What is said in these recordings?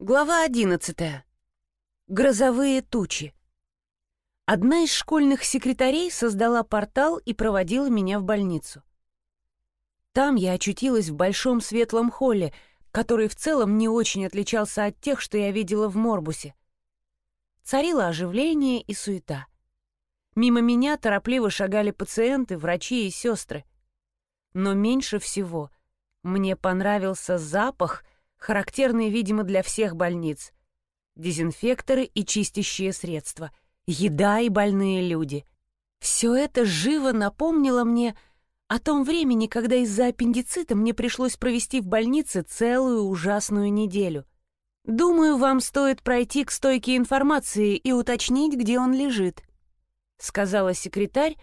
Глава одиннадцатая. Грозовые тучи. Одна из школьных секретарей создала портал и проводила меня в больницу. Там я очутилась в большом светлом холле, который в целом не очень отличался от тех, что я видела в Морбусе. Царило оживление и суета. Мимо меня торопливо шагали пациенты, врачи и сестры. Но меньше всего мне понравился запах — характерные, видимо, для всех больниц. Дезинфекторы и чистящие средства, еда и больные люди. Все это живо напомнило мне о том времени, когда из-за аппендицита мне пришлось провести в больнице целую ужасную неделю. Думаю, вам стоит пройти к стойке информации и уточнить, где он лежит, сказала секретарь,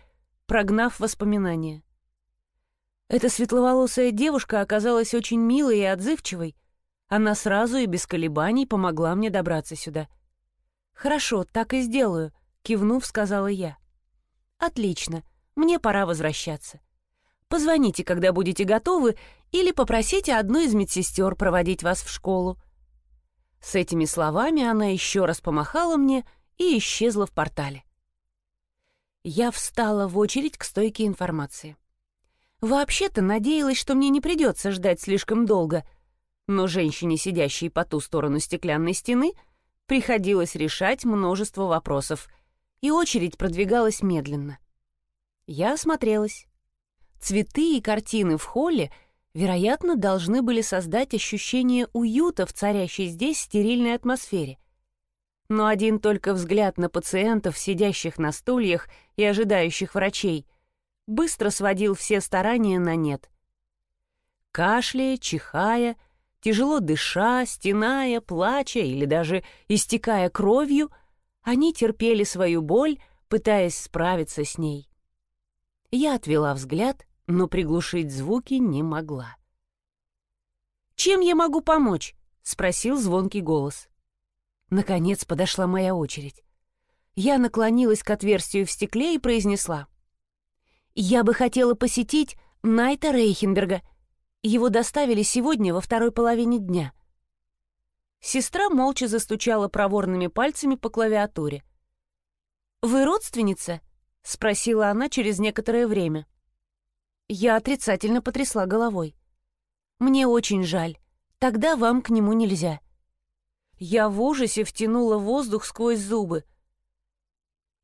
прогнав воспоминания. Эта светловолосая девушка оказалась очень милой и отзывчивой, она сразу и без колебаний помогла мне добраться сюда. «Хорошо, так и сделаю», — кивнув, сказала я. «Отлично, мне пора возвращаться. Позвоните, когда будете готовы, или попросите одну из медсестер проводить вас в школу». С этими словами она еще раз помахала мне и исчезла в портале. Я встала в очередь к стойке информации. Вообще-то надеялась, что мне не придется ждать слишком долго — но женщине, сидящей по ту сторону стеклянной стены, приходилось решать множество вопросов, и очередь продвигалась медленно. Я осмотрелась. Цветы и картины в холле, вероятно, должны были создать ощущение уюта в царящей здесь стерильной атмосфере. Но один только взгляд на пациентов, сидящих на стульях и ожидающих врачей, быстро сводил все старания на нет. Кашляя, чихая, Тяжело дыша, стеная, плача или даже истекая кровью, они терпели свою боль, пытаясь справиться с ней. Я отвела взгляд, но приглушить звуки не могла. «Чем я могу помочь?» — спросил звонкий голос. Наконец подошла моя очередь. Я наклонилась к отверстию в стекле и произнесла. «Я бы хотела посетить Найта Рейхенберга», его доставили сегодня во второй половине дня. Сестра молча застучала проворными пальцами по клавиатуре. «Вы родственница?» — спросила она через некоторое время. Я отрицательно потрясла головой. «Мне очень жаль. Тогда вам к нему нельзя». Я в ужасе втянула воздух сквозь зубы.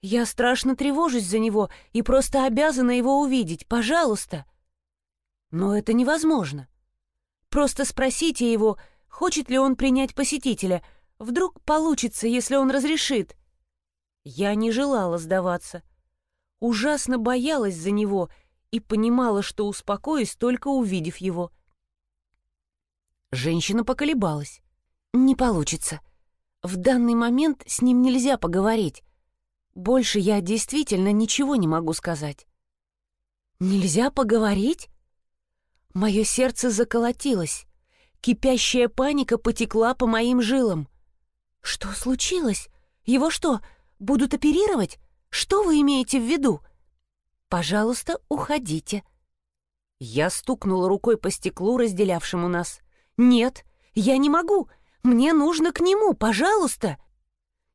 «Я страшно тревожусь за него и просто обязана его увидеть. Пожалуйста!» Но это невозможно. Просто спросите его, хочет ли он принять посетителя. Вдруг получится, если он разрешит. Я не желала сдаваться. Ужасно боялась за него и понимала, что успокоюсь, только увидев его. Женщина поколебалась. «Не получится. В данный момент с ним нельзя поговорить. Больше я действительно ничего не могу сказать». «Нельзя поговорить?» Мое сердце заколотилось. Кипящая паника потекла по моим жилам. «Что случилось? Его что, будут оперировать? Что вы имеете в виду?» «Пожалуйста, уходите». Я стукнула рукой по стеклу, разделявшему нас. «Нет, я не могу. Мне нужно к нему, пожалуйста».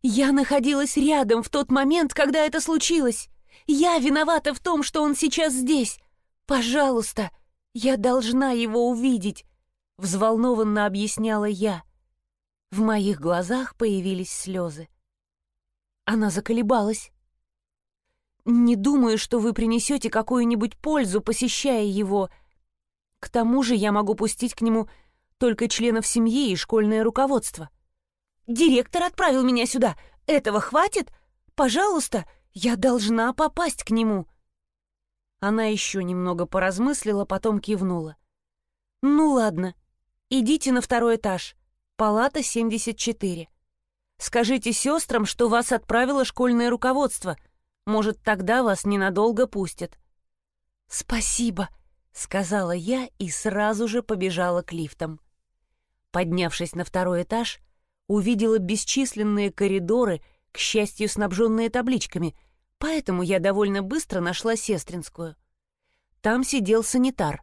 Я находилась рядом в тот момент, когда это случилось. Я виновата в том, что он сейчас здесь. Пожалуйста, «Я должна его увидеть», — взволнованно объясняла я. В моих глазах появились слезы. Она заколебалась. «Не думаю, что вы принесете какую-нибудь пользу, посещая его. К тому же я могу пустить к нему только членов семьи и школьное руководство. Директор отправил меня сюда. Этого хватит? Пожалуйста, я должна попасть к нему». Она еще немного поразмыслила, потом кивнула. «Ну ладно, идите на второй этаж, палата 74. Скажите сестрам, что вас отправило школьное руководство. Может, тогда вас ненадолго пустят». «Спасибо», — сказала я и сразу же побежала к лифтам. Поднявшись на второй этаж, увидела бесчисленные коридоры, к счастью, снабженные табличками — Поэтому я довольно быстро нашла сестринскую. Там сидел санитар.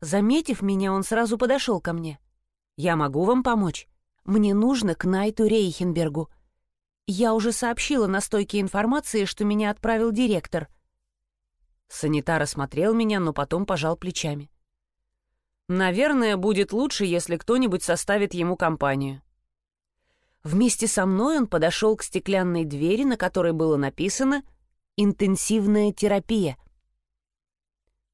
Заметив меня, он сразу подошел ко мне. «Я могу вам помочь? Мне нужно к Найту Рейхенбергу. Я уже сообщила на стойке информации, что меня отправил директор. Санитар осмотрел меня, но потом пожал плечами. Наверное, будет лучше, если кто-нибудь составит ему компанию. Вместе со мной он подошел к стеклянной двери, на которой было написано «Интенсивная терапия».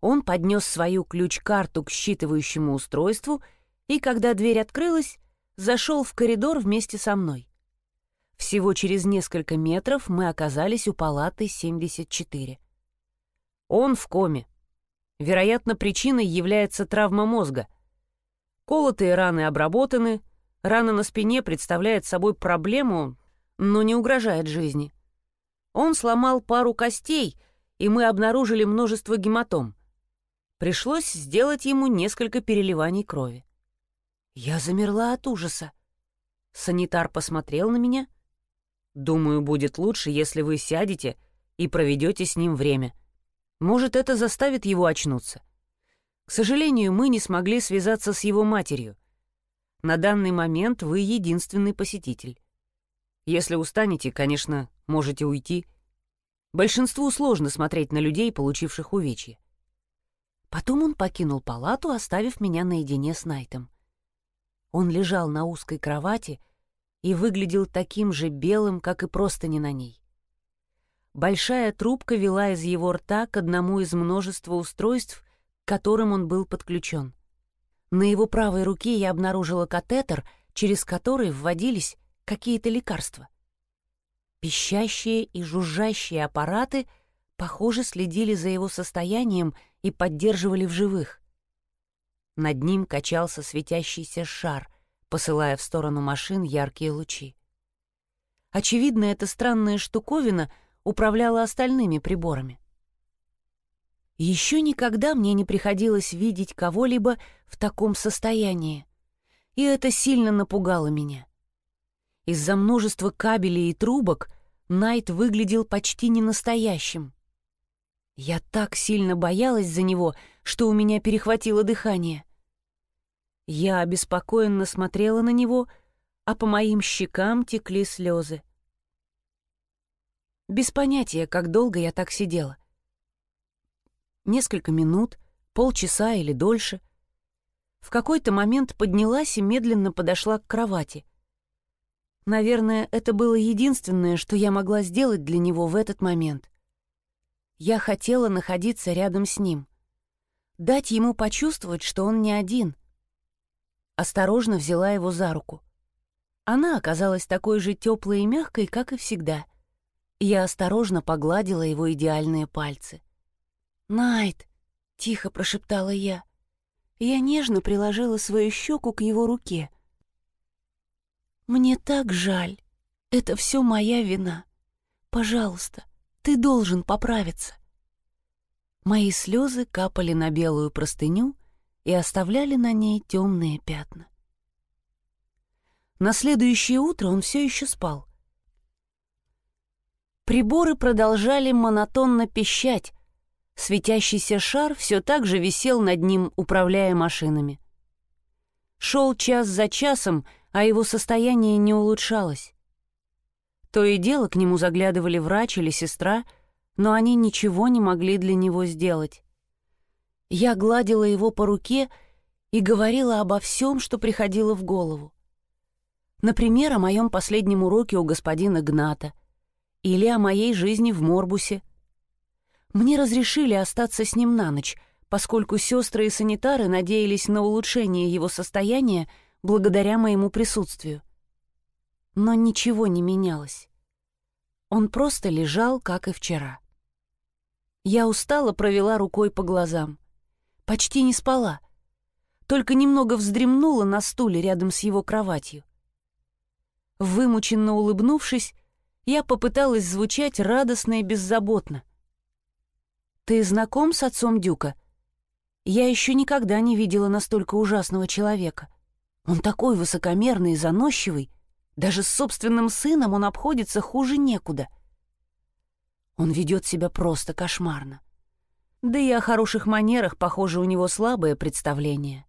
Он поднес свою ключ-карту к считывающему устройству, и когда дверь открылась, зашел в коридор вместе со мной. Всего через несколько метров мы оказались у палаты 74. Он в коме. Вероятно, причиной является травма мозга. Колотые раны обработаны, рана на спине представляет собой проблему, но не угрожает жизни. Он сломал пару костей, и мы обнаружили множество гематом. Пришлось сделать ему несколько переливаний крови. Я замерла от ужаса. Санитар посмотрел на меня. «Думаю, будет лучше, если вы сядете и проведете с ним время. Может, это заставит его очнуться. К сожалению, мы не смогли связаться с его матерью. На данный момент вы единственный посетитель. Если устанете, конечно, можете уйти. Большинству сложно смотреть на людей, получивших увечья. Потом он покинул палату, оставив меня наедине с Найтом. Он лежал на узкой кровати и выглядел таким же белым, как и просто не на ней. Большая трубка вела из его рта к одному из множества устройств, к которым он был подключен. На его правой руке я обнаружила катетер, через который вводились какие-то лекарства. Пищащие и жужжащие аппараты, похоже, следили за его состоянием и поддерживали в живых. Над ним качался светящийся шар, посылая в сторону машин яркие лучи. Очевидно, эта странная штуковина управляла остальными приборами. Еще никогда мне не приходилось видеть кого-либо в таком состоянии, и это сильно напугало меня. Из-за множества кабелей и трубок Найт выглядел почти ненастоящим. Я так сильно боялась за него, что у меня перехватило дыхание. Я обеспокоенно смотрела на него, а по моим щекам текли слезы. Без понятия, как долго я так сидела. Несколько минут, полчаса или дольше. В какой-то момент поднялась и медленно подошла к кровати. Наверное, это было единственное, что я могла сделать для него в этот момент. Я хотела находиться рядом с ним. Дать ему почувствовать, что он не один. Осторожно взяла его за руку. Она оказалась такой же теплой и мягкой, как и всегда. Я осторожно погладила его идеальные пальцы. «Найт!» — тихо прошептала я. Я нежно приложила свою щеку к его руке. «Мне так жаль. Это все моя вина. Пожалуйста, ты должен поправиться. Мои слезы капали на белую простыню и оставляли на ней темные пятна. На следующее утро он все еще спал. Приборы продолжали монотонно пищать. Светящийся шар все так же висел над ним, управляя машинами. Шел час за часом, а его состояние не улучшалось. То и дело к нему заглядывали врач или сестра, но они ничего не могли для него сделать. Я гладила его по руке и говорила обо всем, что приходило в голову. Например, о моем последнем уроке у господина Гната или о моей жизни в Морбусе. Мне разрешили остаться с ним на ночь, поскольку сестры и санитары надеялись на улучшение его состояния благодаря моему присутствию. Но ничего не менялось. Он просто лежал, как и вчера. Я устало провела рукой по глазам. Почти не спала. Только немного вздремнула на стуле рядом с его кроватью. Вымученно улыбнувшись, я попыталась звучать радостно и беззаботно. «Ты знаком с отцом Дюка?» Я еще никогда не видела настолько ужасного человека. Он такой высокомерный и заносчивый, даже с собственным сыном он обходится хуже некуда. Он ведет себя просто кошмарно. Да и о хороших манерах, похоже, у него слабое представление.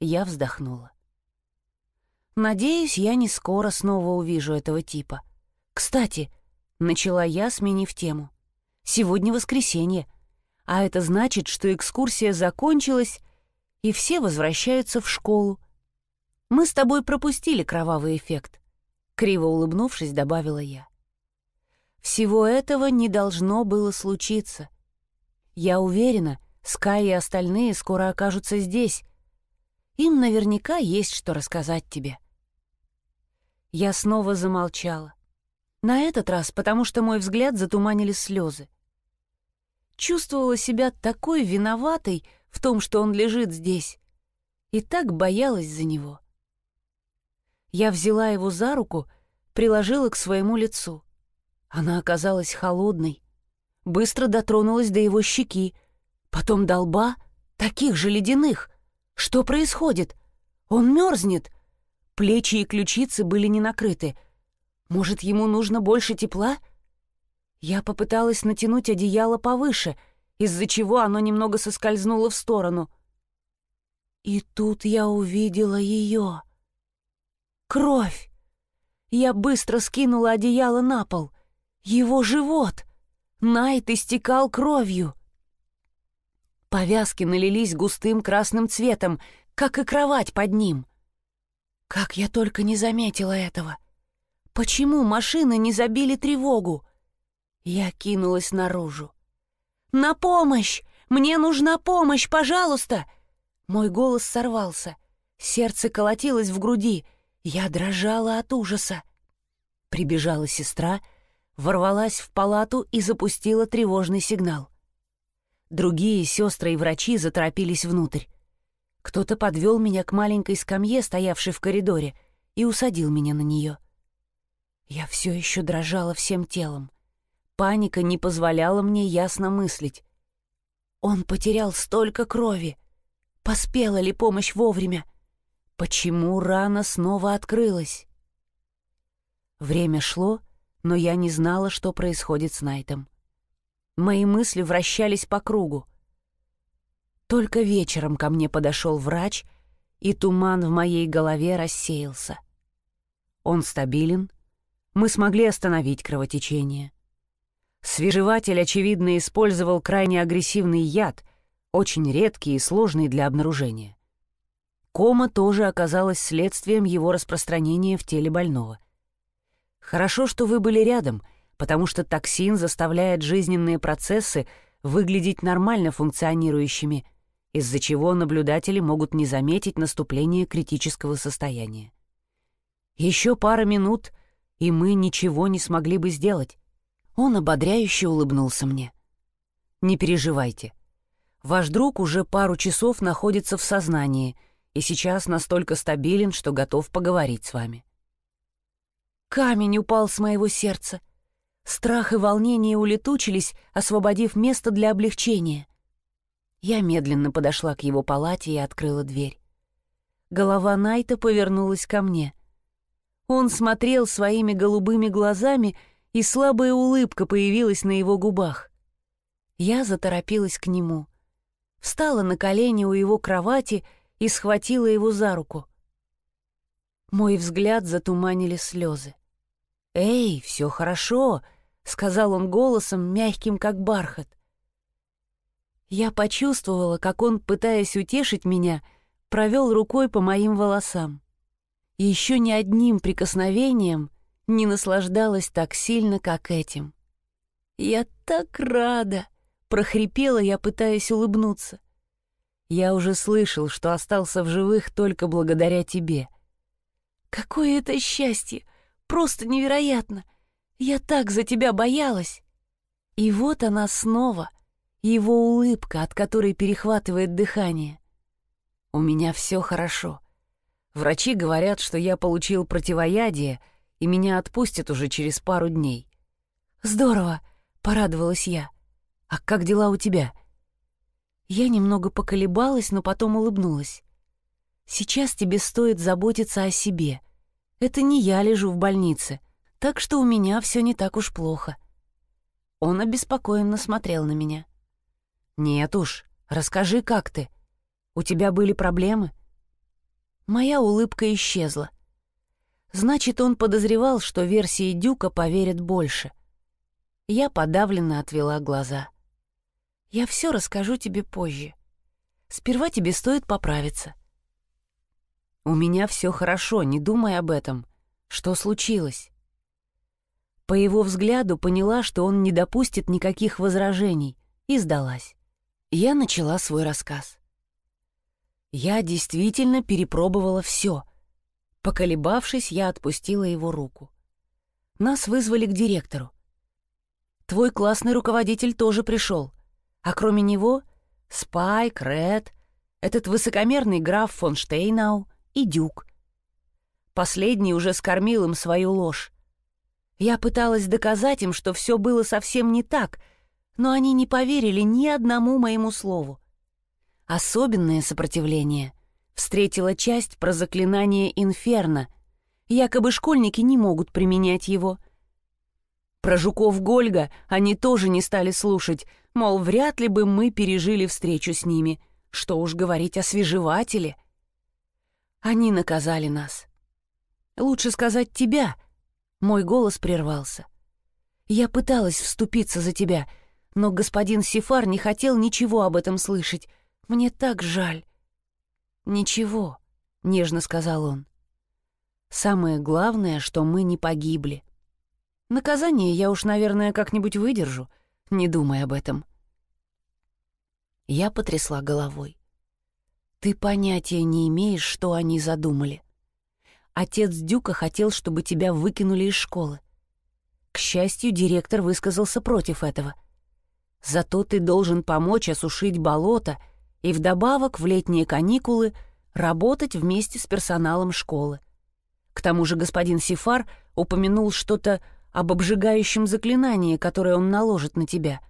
Я вздохнула. Надеюсь, я не скоро снова увижу этого типа. Кстати, начала я, сменив тему. Сегодня воскресенье, а это значит, что экскурсия закончилась, и все возвращаются в школу. Мы с тобой пропустили кровавый эффект. Криво улыбнувшись, добавила я. Всего этого не должно было случиться. Я уверена, Скай и остальные скоро окажутся здесь. Им наверняка есть что рассказать тебе. Я снова замолчала. На этот раз, потому что мой взгляд затуманили слезы. Чувствовала себя такой виноватой в том, что он лежит здесь, и так боялась за него. Я взяла его за руку, приложила к своему лицу. Она оказалась холодной, быстро дотронулась до его щеки, потом до лба, таких же ледяных. Что происходит? Он мерзнет. Плечи и ключицы были не накрыты. Может, ему нужно больше тепла? Я попыталась натянуть одеяло повыше, из-за чего оно немного соскользнуло в сторону. И тут я увидела ее. Кровь! Я быстро скинула одеяло на пол. Его живот! Найт истекал кровью. Повязки налились густым красным цветом, как и кровать под ним. Как я только не заметила этого! Почему машины не забили тревогу? Я кинулась наружу. «На помощь! Мне нужна помощь, пожалуйста!» Мой голос сорвался. Сердце колотилось в груди. Я дрожала от ужаса. Прибежала сестра, ворвалась в палату и запустила тревожный сигнал. Другие сестры и врачи заторопились внутрь. Кто-то подвел меня к маленькой скамье, стоявшей в коридоре, и усадил меня на нее. Я все еще дрожала всем телом. Паника не позволяла мне ясно мыслить. Он потерял столько крови. Поспела ли помощь вовремя? Почему рана снова открылась? Время шло, но я не знала, что происходит с Найтом. Мои мысли вращались по кругу. Только вечером ко мне подошел врач, и туман в моей голове рассеялся. Он стабилен, мы смогли остановить кровотечение. Свежеватель, очевидно, использовал крайне агрессивный яд, очень редкий и сложный для обнаружения. Кома тоже оказалась следствием его распространения в теле больного. Хорошо, что вы были рядом, потому что токсин заставляет жизненные процессы выглядеть нормально функционирующими – из-за чего наблюдатели могут не заметить наступление критического состояния. Еще пара минут, и мы ничего не смогли бы сделать. Он ободряюще улыбнулся мне. «Не переживайте. Ваш друг уже пару часов находится в сознании и сейчас настолько стабилен, что готов поговорить с вами». Камень упал с моего сердца. Страх и волнение улетучились, освободив место для облегчения — я медленно подошла к его палате и открыла дверь. Голова Найта повернулась ко мне. Он смотрел своими голубыми глазами, и слабая улыбка появилась на его губах. Я заторопилась к нему. Встала на колени у его кровати и схватила его за руку. Мой взгляд затуманили слезы. «Эй, все хорошо», — сказал он голосом, мягким как бархат. Я почувствовала, как он, пытаясь утешить меня, провел рукой по моим волосам. Еще ни одним прикосновением не наслаждалась так сильно, как этим. «Я так рада!» — прохрипела я, пытаясь улыбнуться. «Я уже слышал, что остался в живых только благодаря тебе». «Какое это счастье! Просто невероятно! Я так за тебя боялась!» И вот она снова, его улыбка, от которой перехватывает дыхание. У меня все хорошо. Врачи говорят, что я получил противоядие, и меня отпустят уже через пару дней. Здорово, порадовалась я. А как дела у тебя? Я немного поколебалась, но потом улыбнулась. Сейчас тебе стоит заботиться о себе. Это не я лежу в больнице, так что у меня все не так уж плохо. Он обеспокоенно смотрел на меня. «Нет уж, расскажи, как ты. У тебя были проблемы?» Моя улыбка исчезла. Значит, он подозревал, что версии Дюка поверят больше. Я подавленно отвела глаза. «Я все расскажу тебе позже. Сперва тебе стоит поправиться». «У меня все хорошо, не думай об этом. Что случилось?» По его взгляду поняла, что он не допустит никаких возражений, и сдалась. Я начала свой рассказ. Я действительно перепробовала все. Поколебавшись, я отпустила его руку. Нас вызвали к директору. Твой классный руководитель тоже пришел. А кроме него — Спайк, Ред, этот высокомерный граф фон Штейнау и Дюк. Последний уже скормил им свою ложь. Я пыталась доказать им, что все было совсем не так, но они не поверили ни одному моему слову. Особенное сопротивление встретила часть про заклинание Инферно. Якобы школьники не могут применять его. Про жуков Гольга они тоже не стали слушать, мол, вряд ли бы мы пережили встречу с ними. Что уж говорить о свежевателе. Они наказали нас. Лучше сказать тебя — мой голос прервался. Я пыталась вступиться за тебя, но господин Сифар не хотел ничего об этом слышать. Мне так жаль. Ничего, нежно сказал он. Самое главное, что мы не погибли. Наказание я уж, наверное, как-нибудь выдержу, не думай об этом. Я потрясла головой. Ты понятия не имеешь, что они задумали. Отец Дюка хотел, чтобы тебя выкинули из школы. К счастью, директор высказался против этого. Зато ты должен помочь осушить болото и вдобавок в летние каникулы работать вместе с персоналом школы. К тому же господин Сифар упомянул что-то об обжигающем заклинании, которое он наложит на тебя.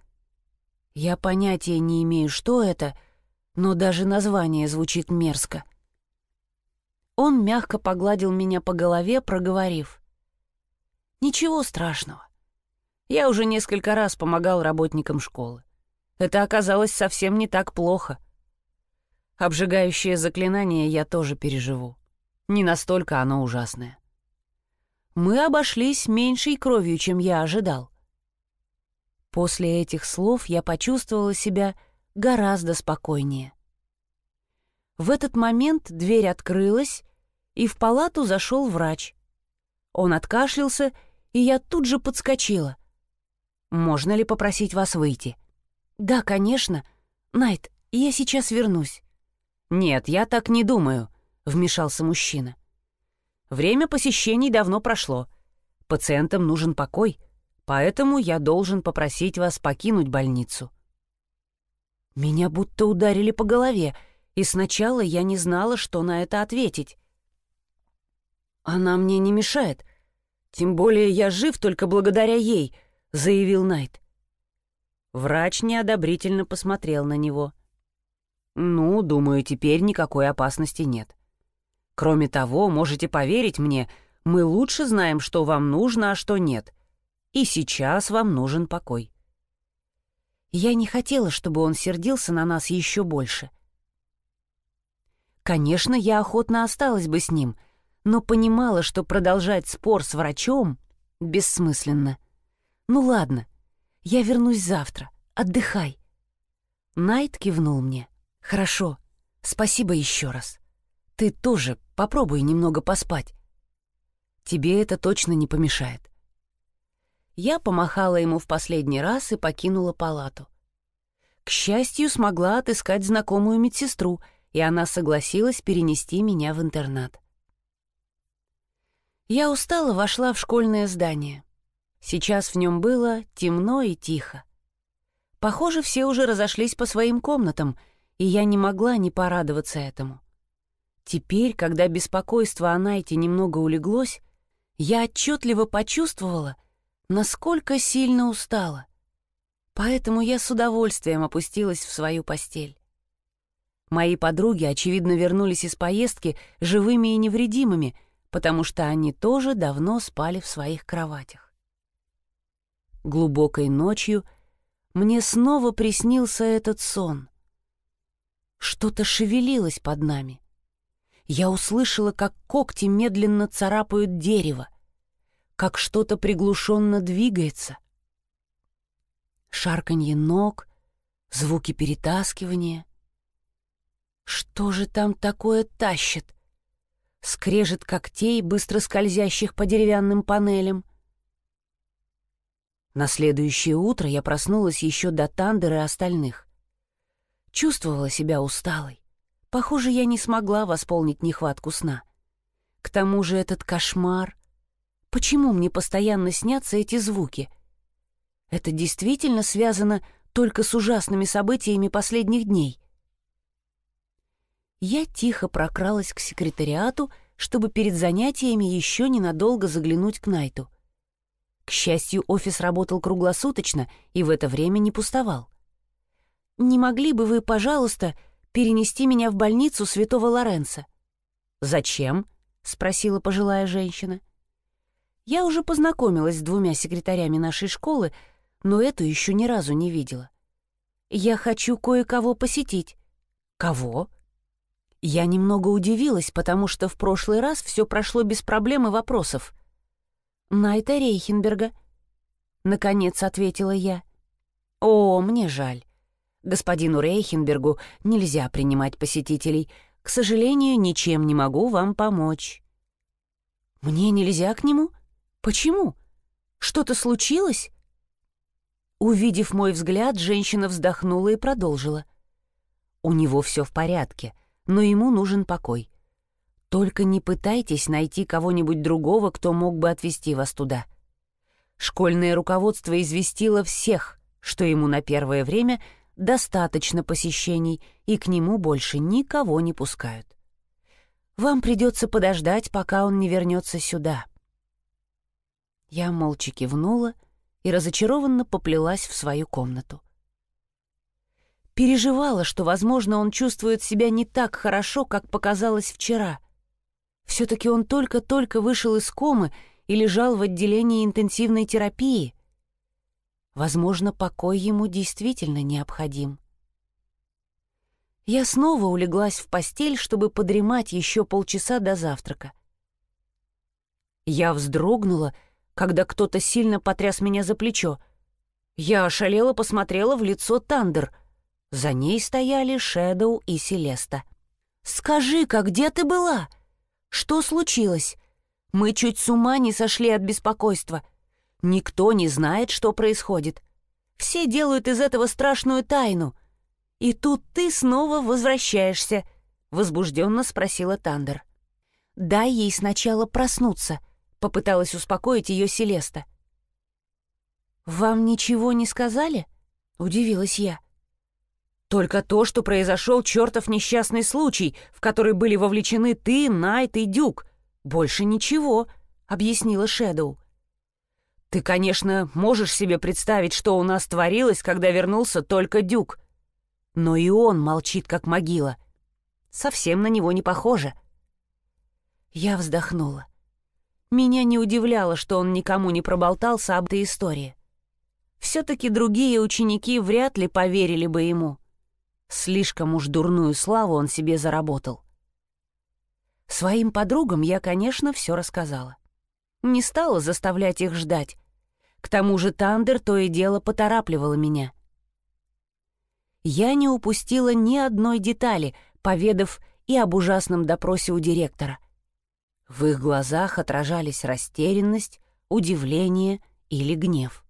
Я понятия не имею, что это, но даже название звучит мерзко. Он мягко погладил меня по голове, проговорив. «Ничего страшного. Я уже несколько раз помогал работникам школы. Это оказалось совсем не так плохо. Обжигающее заклинание я тоже переживу. Не настолько оно ужасное. Мы обошлись меньшей кровью, чем я ожидал. После этих слов я почувствовала себя гораздо спокойнее. В этот момент дверь открылась, и в палату зашел врач. Он откашлялся, и я тут же подскочила. «Можно ли попросить вас выйти?» «Да, конечно. Найт, я сейчас вернусь». «Нет, я так не думаю», — вмешался мужчина. «Время посещений давно прошло. Пациентам нужен покой, поэтому я должен попросить вас покинуть больницу». Меня будто ударили по голове, и сначала я не знала, что на это ответить. «Она мне не мешает. Тем более я жив только благодаря ей», — заявил Найт. Врач неодобрительно посмотрел на него. «Ну, думаю, теперь никакой опасности нет. Кроме того, можете поверить мне, мы лучше знаем, что вам нужно, а что нет. И сейчас вам нужен покой». Я не хотела, чтобы он сердился на нас еще больше. Конечно, я охотно осталась бы с ним — но понимала, что продолжать спор с врачом бессмысленно. «Ну ладно, я вернусь завтра. Отдыхай». Найт кивнул мне. «Хорошо, спасибо еще раз. Ты тоже попробуй немного поспать. Тебе это точно не помешает». Я помахала ему в последний раз и покинула палату. К счастью, смогла отыскать знакомую медсестру, и она согласилась перенести меня в интернат. Я устало вошла в школьное здание. Сейчас в нем было темно и тихо. Похоже, все уже разошлись по своим комнатам, и я не могла не порадоваться этому. Теперь, когда беспокойство о Найте немного улеглось, я отчетливо почувствовала, насколько сильно устала. Поэтому я с удовольствием опустилась в свою постель. Мои подруги, очевидно, вернулись из поездки живыми и невредимыми — потому что они тоже давно спали в своих кроватях. Глубокой ночью мне снова приснился этот сон. Что-то шевелилось под нами. Я услышала, как когти медленно царапают дерево, как что-то приглушенно двигается. Шарканье ног, звуки перетаскивания. Что же там такое тащит? Скрежет когтей, быстро скользящих по деревянным панелям. На следующее утро я проснулась еще до Тандера остальных. Чувствовала себя усталой. Похоже, я не смогла восполнить нехватку сна. К тому же этот кошмар. Почему мне постоянно снятся эти звуки? Это действительно связано только с ужасными событиями последних дней. Я тихо прокралась к секретариату, чтобы перед занятиями еще ненадолго заглянуть к Найту. К счастью, офис работал круглосуточно и в это время не пустовал. «Не могли бы вы, пожалуйста, перенести меня в больницу святого Лоренца?» «Зачем?» — спросила пожилая женщина. Я уже познакомилась с двумя секретарями нашей школы, но эту еще ни разу не видела. Я хочу кое-кого посетить. Кого? Я немного удивилась, потому что в прошлый раз все прошло без проблем и вопросов. Найта Рейхенберга. Наконец ответила я. О, мне жаль. Господину Рейхенбергу нельзя принимать посетителей. К сожалению, ничем не могу вам помочь. Мне нельзя к нему? Почему? Что-то случилось? Увидев мой взгляд, женщина вздохнула и продолжила. У него все в порядке, но ему нужен покой. Только не пытайтесь найти кого-нибудь другого, кто мог бы отвезти вас туда. Школьное руководство известило всех, что ему на первое время достаточно посещений, и к нему больше никого не пускают. Вам придется подождать, пока он не вернется сюда. Я молча кивнула и разочарованно поплелась в свою комнату. Переживала, что, возможно, он чувствует себя не так хорошо, как показалось вчера — все-таки он только-только вышел из комы и лежал в отделении интенсивной терапии. Возможно, покой ему действительно необходим. Я снова улеглась в постель, чтобы подремать еще полчаса до завтрака. Я вздрогнула, когда кто-то сильно потряс меня за плечо. Я ошалело посмотрела в лицо Тандер. За ней стояли Шэдоу и Селеста. «Скажи-ка, где ты была?» Что случилось? Мы чуть с ума не сошли от беспокойства. Никто не знает, что происходит. Все делают из этого страшную тайну. И тут ты снова возвращаешься, возбужденно спросила Тандер. Дай ей сначала проснуться, попыталась успокоить ее Селеста. Вам ничего не сказали? удивилась я. Только то, что произошел чертов несчастный случай, в который были вовлечены ты, Найт и Дюк. Больше ничего», — объяснила Шэдоу. «Ты, конечно, можешь себе представить, что у нас творилось, когда вернулся только Дюк. Но и он молчит, как могила. Совсем на него не похоже». Я вздохнула. Меня не удивляло, что он никому не проболтался об этой истории. Все-таки другие ученики вряд ли поверили бы ему. Слишком уж дурную славу он себе заработал. Своим подругам я, конечно, все рассказала. Не стала заставлять их ждать. К тому же Тандер то и дело поторапливала меня. Я не упустила ни одной детали, поведав и об ужасном допросе у директора. В их глазах отражались растерянность, удивление или гнев.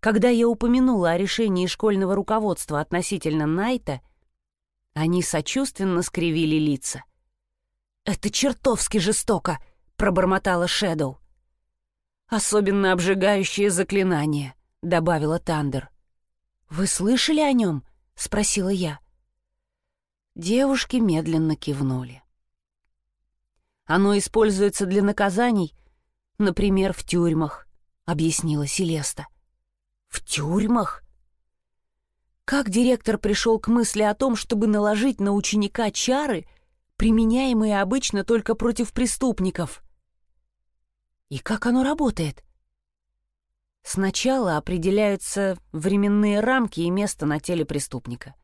Когда я упомянула о решении школьного руководства относительно Найта, они сочувственно скривили лица. «Это чертовски жестоко!» — пробормотала Шэдоу. «Особенно обжигающее заклинание», — добавила Тандер. «Вы слышали о нем?» — спросила я. Девушки медленно кивнули. «Оно используется для наказаний, например, в тюрьмах», — объяснила Селеста. В тюрьмах? Как директор пришел к мысли о том, чтобы наложить на ученика чары, применяемые обычно только против преступников? И как оно работает? Сначала определяются временные рамки и место на теле преступника.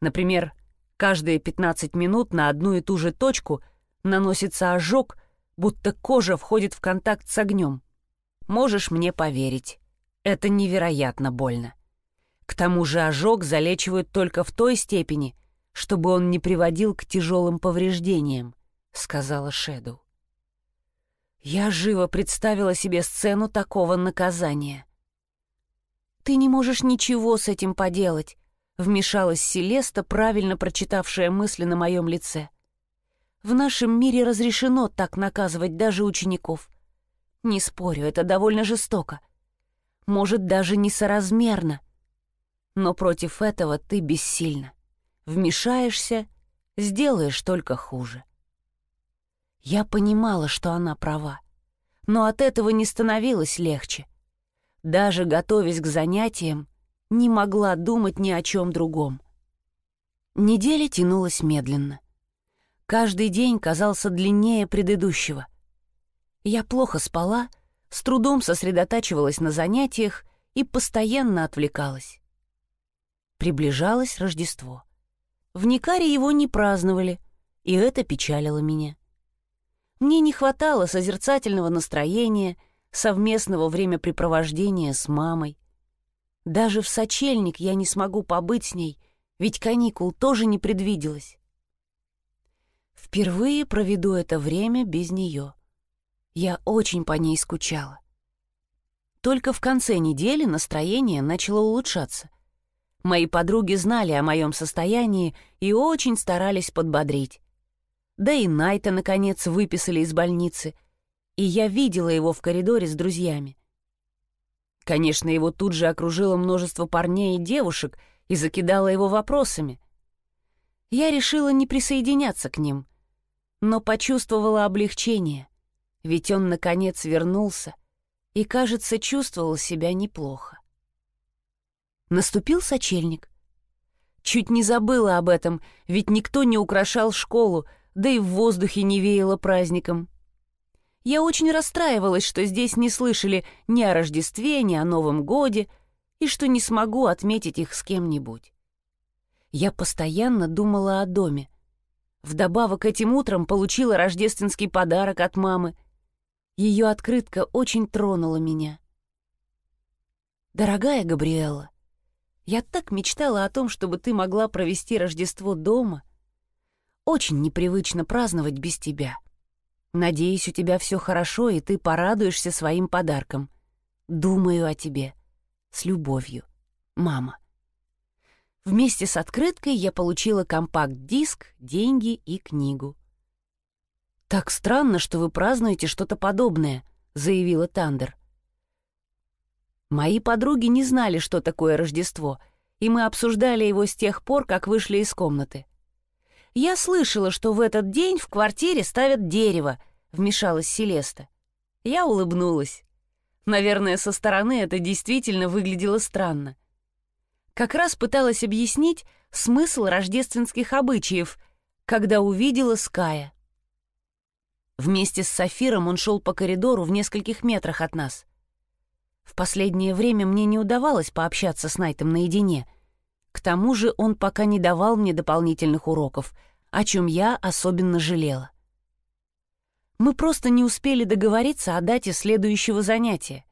Например, Каждые 15 минут на одну и ту же точку наносится ожог, будто кожа входит в контакт с огнем. Можешь мне поверить, это невероятно больно. К тому же ожог залечивают только в той степени, чтобы он не приводил к тяжелым повреждениям, сказала Шэдоу. Я живо представила себе сцену такого наказания. «Ты не можешь ничего с этим поделать», — вмешалась Селеста, правильно прочитавшая мысли на моем лице. «В нашем мире разрешено так наказывать даже учеников. Не спорю, это довольно жестоко. Может, даже несоразмерно. Но против этого ты бессильна. Вмешаешься, сделаешь только хуже». Я понимала, что она права, но от этого не становилось легче. Даже готовясь к занятиям, не могла думать ни о чем другом. Неделя тянулась медленно. Каждый день казался длиннее предыдущего. Я плохо спала, с трудом сосредотачивалась на занятиях и постоянно отвлекалась. Приближалось Рождество. В Никаре его не праздновали, и это печалило меня. Мне не хватало созерцательного настроения, совместного времяпрепровождения с мамой. Даже в сочельник я не смогу побыть с ней, ведь каникул тоже не предвиделось. Впервые проведу это время без нее. Я очень по ней скучала. Только в конце недели настроение начало улучшаться. Мои подруги знали о моем состоянии и очень старались подбодрить. Да и Найта, наконец, выписали из больницы, и я видела его в коридоре с друзьями. Конечно, его тут же окружило множество парней и девушек и закидало его вопросами. Я решила не присоединяться к ним, но почувствовала облегчение, ведь он, наконец, вернулся и, кажется, чувствовал себя неплохо. Наступил сочельник. Чуть не забыла об этом, ведь никто не украшал школу, да и в воздухе не веяло праздником. Я очень расстраивалась, что здесь не слышали ни о Рождестве, ни о Новом Годе, и что не смогу отметить их с кем-нибудь. Я постоянно думала о доме. Вдобавок этим утром получила рождественский подарок от мамы. Ее открытка очень тронула меня. «Дорогая Габриэла, я так мечтала о том, чтобы ты могла провести Рождество дома», очень непривычно праздновать без тебя. Надеюсь, у тебя все хорошо, и ты порадуешься своим подарком. Думаю о тебе. С любовью. Мама. Вместе с открыткой я получила компакт-диск, деньги и книгу. «Так странно, что вы празднуете что-то подобное», — заявила Тандер. Мои подруги не знали, что такое Рождество, и мы обсуждали его с тех пор, как вышли из комнаты. «Я слышала, что в этот день в квартире ставят дерево», — вмешалась Селеста. Я улыбнулась. Наверное, со стороны это действительно выглядело странно. Как раз пыталась объяснить смысл рождественских обычаев, когда увидела Ская. Вместе с Сафиром он шел по коридору в нескольких метрах от нас. В последнее время мне не удавалось пообщаться с Найтом наедине — к тому же он пока не давал мне дополнительных уроков, о чем я особенно жалела. Мы просто не успели договориться о дате следующего занятия.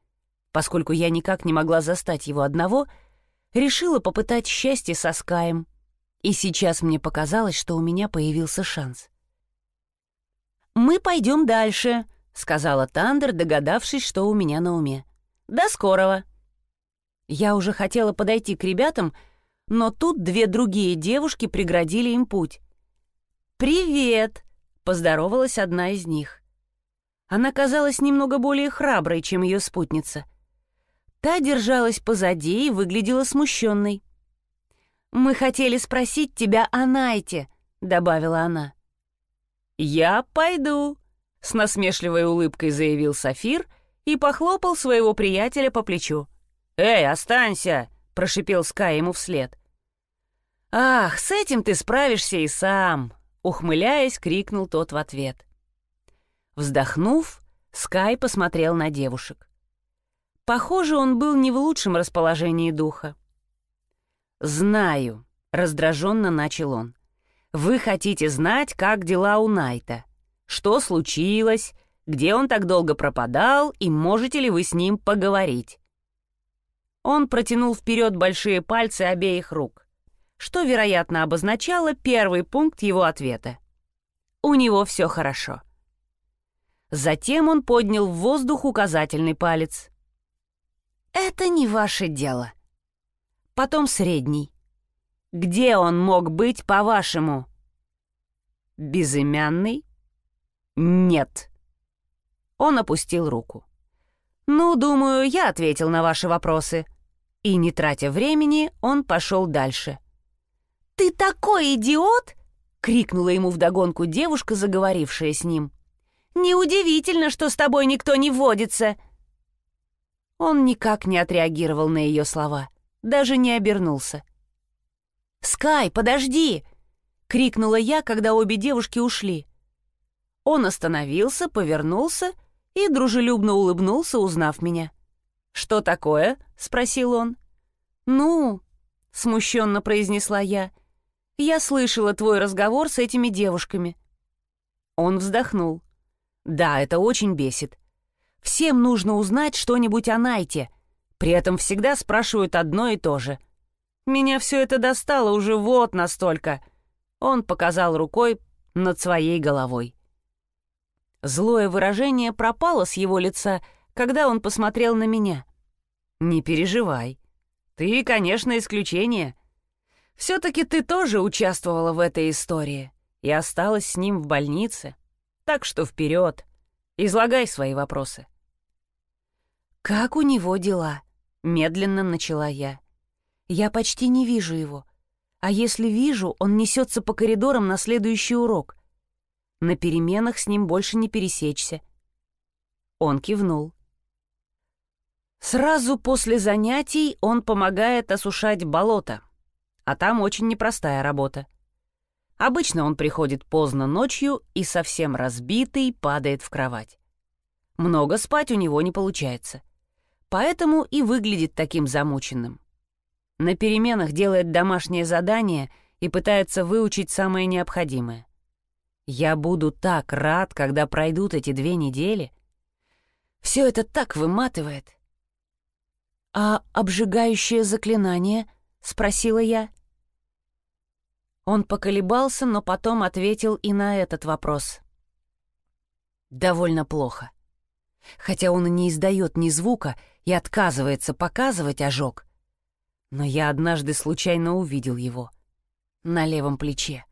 Поскольку я никак не могла застать его одного, решила попытать счастье со Скаем. И сейчас мне показалось, что у меня появился шанс. «Мы пойдем дальше», — сказала Тандер, догадавшись, что у меня на уме. «До скорого». Я уже хотела подойти к ребятам, — но тут две другие девушки преградили им путь. «Привет!» — поздоровалась одна из них. Она казалась немного более храброй, чем ее спутница. Та держалась позади и выглядела смущенной. «Мы хотели спросить тебя о Найте», — добавила она. «Я пойду», — с насмешливой улыбкой заявил Сафир и похлопал своего приятеля по плечу. «Эй, останься!» — прошипел Скай ему вслед. «Ах, с этим ты справишься и сам!» — ухмыляясь, крикнул тот в ответ. Вздохнув, Скай посмотрел на девушек. Похоже, он был не в лучшем расположении духа. «Знаю», — раздраженно начал он. Вы хотите знать, как дела у Найта. Что случилось, где он так долго пропадал и можете ли вы с ним поговорить. Он протянул вперед большие пальцы обеих рук, что, вероятно, обозначало первый пункт его ответа. У него все хорошо. Затем он поднял в воздух указательный палец. «Это не ваше дело». Потом средний. «Где он мог быть, по-вашему?» «Безымянный?» «Нет». Он опустил руку. «Ну, думаю, я ответил на ваши вопросы». И, не тратя времени, он пошел дальше. «Ты такой идиот!» — крикнула ему вдогонку девушка, заговорившая с ним. «Неудивительно, что с тобой никто не водится!» Он никак не отреагировал на ее слова, даже не обернулся. «Скай, подожди!» — крикнула я, когда обе девушки ушли. Он остановился, повернулся и дружелюбно улыбнулся, узнав меня. «Что такое?» — спросил он. «Ну...» — смущенно произнесла я. «Я слышала твой разговор с этими девушками». Он вздохнул. «Да, это очень бесит. Всем нужно узнать что-нибудь о Найте. При этом всегда спрашивают одно и то же. Меня все это достало уже вот настолько». Он показал рукой над своей головой. Злое выражение пропало с его лица, когда он посмотрел на меня. «Не переживай. Ты, конечно, исключение. Все-таки ты тоже участвовала в этой истории и осталась с ним в больнице. Так что вперед, излагай свои вопросы». «Как у него дела?» — медленно начала я. «Я почти не вижу его. А если вижу, он несется по коридорам на следующий урок. На переменах с ним больше не пересечься. Он кивнул. Сразу после занятий он помогает осушать болото, а там очень непростая работа. Обычно он приходит поздно ночью и совсем разбитый падает в кровать. Много спать у него не получается. Поэтому и выглядит таким замученным. На переменах делает домашнее задание и пытается выучить самое необходимое. Я буду так рад, когда пройдут эти две недели. Все это так выматывает. «А обжигающее заклинание?» — спросила я. Он поколебался, но потом ответил и на этот вопрос. «Довольно плохо. Хотя он и не издает ни звука и отказывается показывать ожог. Но я однажды случайно увидел его. На левом плече.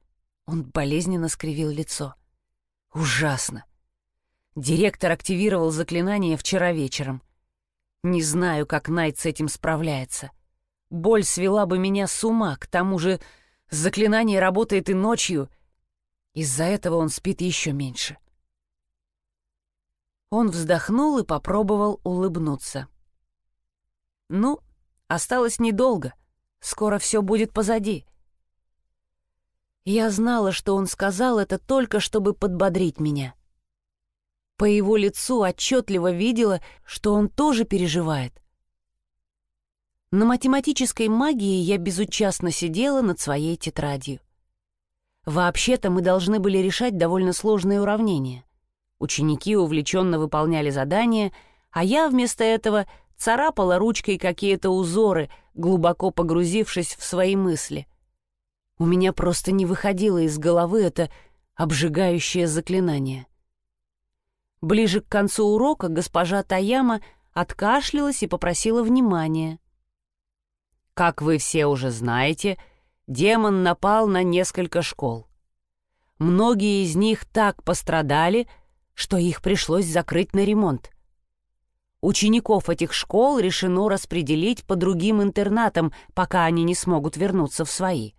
Он болезненно скривил лицо. Ужасно. Директор активировал заклинание вчера вечером. Не знаю, как Найт с этим справляется. Боль свела бы меня с ума, к тому же заклинание работает и ночью. Из-за этого он спит еще меньше. Он вздохнул и попробовал улыбнуться. «Ну, осталось недолго. Скоро все будет позади. Я знала, что он сказал это только, чтобы подбодрить меня. По его лицу отчетливо видела, что он тоже переживает. На математической магии я безучастно сидела над своей тетрадью. Вообще-то мы должны были решать довольно сложные уравнения. Ученики увлеченно выполняли задания, а я вместо этого царапала ручкой какие-то узоры, глубоко погрузившись в свои мысли. У меня просто не выходило из головы это обжигающее заклинание. Ближе к концу урока госпожа Таяма откашлялась и попросила внимания. Как вы все уже знаете, демон напал на несколько школ. Многие из них так пострадали, что их пришлось закрыть на ремонт. Учеников этих школ решено распределить по другим интернатам, пока они не смогут вернуться в свои.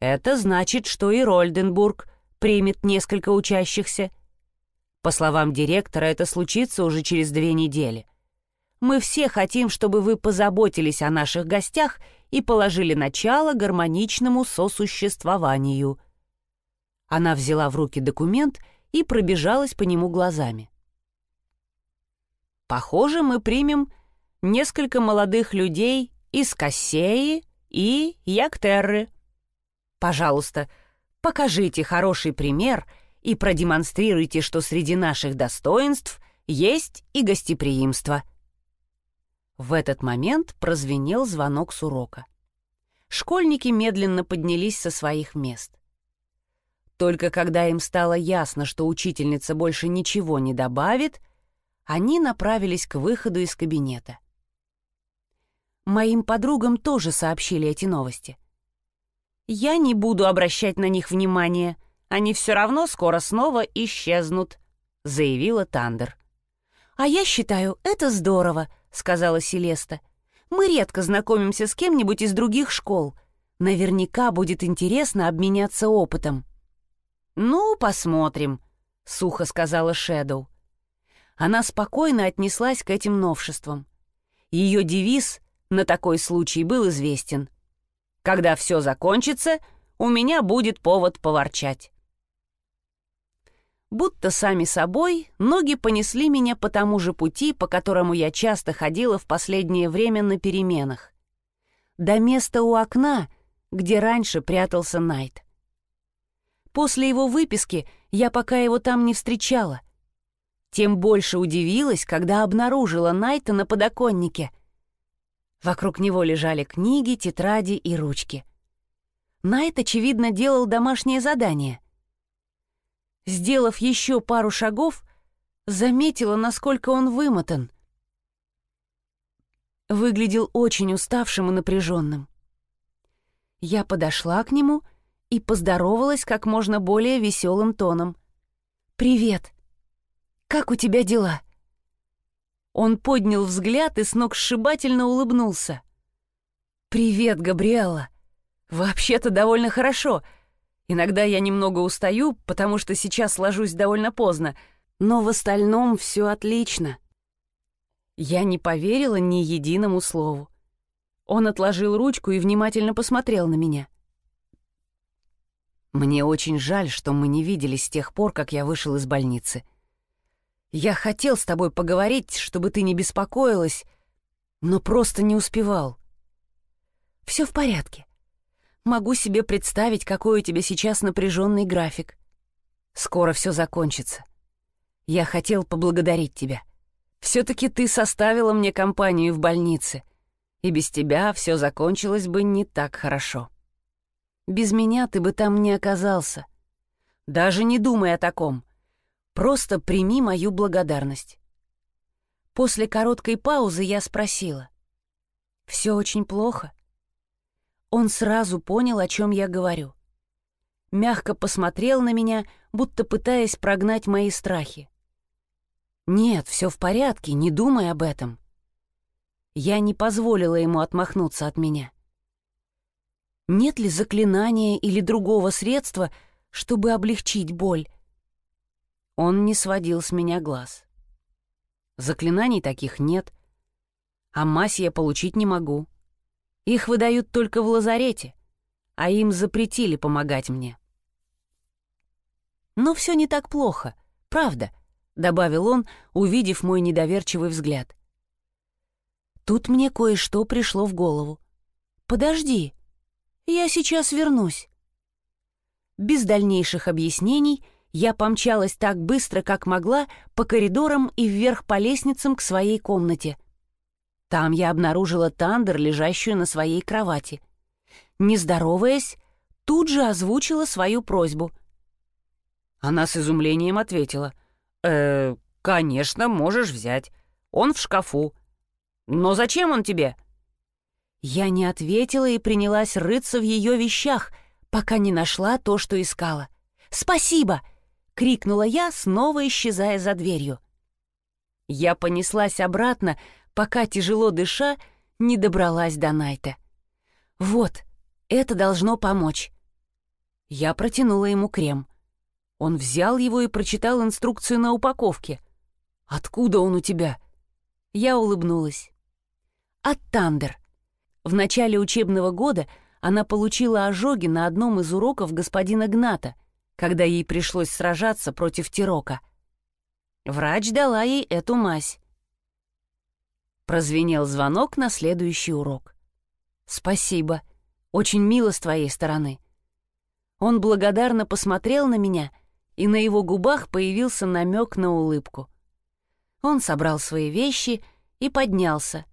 Это значит, что и Рольденбург примет несколько учащихся. По словам директора, это случится уже через две недели. Мы все хотим, чтобы вы позаботились о наших гостях и положили начало гармоничному сосуществованию. Она взяла в руки документ и пробежалась по нему глазами. Похоже, мы примем несколько молодых людей из Кассеи и Яктерры. Пожалуйста, Покажите хороший пример и продемонстрируйте, что среди наших достоинств есть и гостеприимство». В этот момент прозвенел звонок с урока. Школьники медленно поднялись со своих мест. Только когда им стало ясно, что учительница больше ничего не добавит, они направились к выходу из кабинета. Моим подругам тоже сообщили эти новости. «Я не буду обращать на них внимания, они все равно скоро снова исчезнут», — заявила Тандер. «А я считаю, это здорово», — сказала Селеста. «Мы редко знакомимся с кем-нибудь из других школ. Наверняка будет интересно обменяться опытом». «Ну, посмотрим», — сухо сказала Шэдоу. Она спокойно отнеслась к этим новшествам. Ее девиз на такой случай был известен. «Когда все закончится, у меня будет повод поворчать». Будто сами собой, ноги понесли меня по тому же пути, по которому я часто ходила в последнее время на переменах. До места у окна, где раньше прятался Найт. После его выписки я пока его там не встречала. Тем больше удивилась, когда обнаружила Найта на подоконнике. Вокруг него лежали книги, тетради и ручки. Найт, очевидно, делал домашнее задание. Сделав еще пару шагов, заметила, насколько он вымотан. Выглядел очень уставшим и напряженным. Я подошла к нему и поздоровалась как можно более веселым тоном. «Привет! Как у тебя дела?» Он поднял взгляд и сногсшибательно улыбнулся. «Привет, Габриэла! Вообще-то довольно хорошо. Иногда я немного устаю, потому что сейчас ложусь довольно поздно, но в остальном все отлично». Я не поверила ни единому слову. Он отложил ручку и внимательно посмотрел на меня. Мне очень жаль, что мы не виделись с тех пор, как я вышел из больницы. Я хотел с тобой поговорить, чтобы ты не беспокоилась, но просто не успевал. Все в порядке. Могу себе представить, какой у тебя сейчас напряженный график. Скоро все закончится. Я хотел поблагодарить тебя. Все-таки ты составила мне компанию в больнице, и без тебя все закончилось бы не так хорошо. Без меня ты бы там не оказался. Даже не думай о таком. Просто прими мою благодарность. После короткой паузы я спросила. «Все очень плохо?» Он сразу понял, о чем я говорю. Мягко посмотрел на меня, будто пытаясь прогнать мои страхи. «Нет, все в порядке, не думай об этом». Я не позволила ему отмахнуться от меня. Нет ли заклинания или другого средства, чтобы облегчить боль? Он не сводил с меня глаз. Заклинаний таких нет, а мазь я получить не могу. Их выдают только в лазарете, а им запретили помогать мне. Но все не так плохо, правда, — добавил он, увидев мой недоверчивый взгляд. Тут мне кое-что пришло в голову. «Подожди, я сейчас вернусь». Без дальнейших объяснений я помчалась так быстро, как могла, по коридорам и вверх по лестницам к своей комнате. Там я обнаружила Тандер, лежащую на своей кровати. Не здороваясь, тут же озвучила свою просьбу. Она с изумлением ответила. «Э, конечно, можешь взять. Он в шкафу. Но зачем он тебе?» Я не ответила и принялась рыться в ее вещах, пока не нашла то, что искала. «Спасибо!» — крикнула я, снова исчезая за дверью. Я понеслась обратно, пока, тяжело дыша, не добралась до Найта. «Вот, это должно помочь». Я протянула ему крем. Он взял его и прочитал инструкцию на упаковке. «Откуда он у тебя?» Я улыбнулась. «От Тандер. В начале учебного года она получила ожоги на одном из уроков господина Гната, когда ей пришлось сражаться против Тирока. Врач дала ей эту мазь. Прозвенел звонок на следующий урок. «Спасибо. Очень мило с твоей стороны». Он благодарно посмотрел на меня, и на его губах появился намек на улыбку. Он собрал свои вещи и поднялся,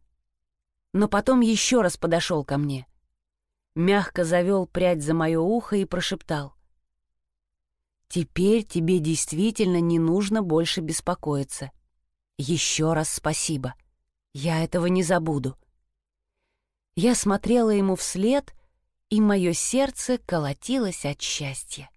но потом еще раз подошел ко мне. Мягко завел прядь за мое ухо и прошептал. «Теперь тебе действительно не нужно больше беспокоиться. Еще раз спасибо. Я этого не забуду». Я смотрела ему вслед, и мое сердце колотилось от счастья.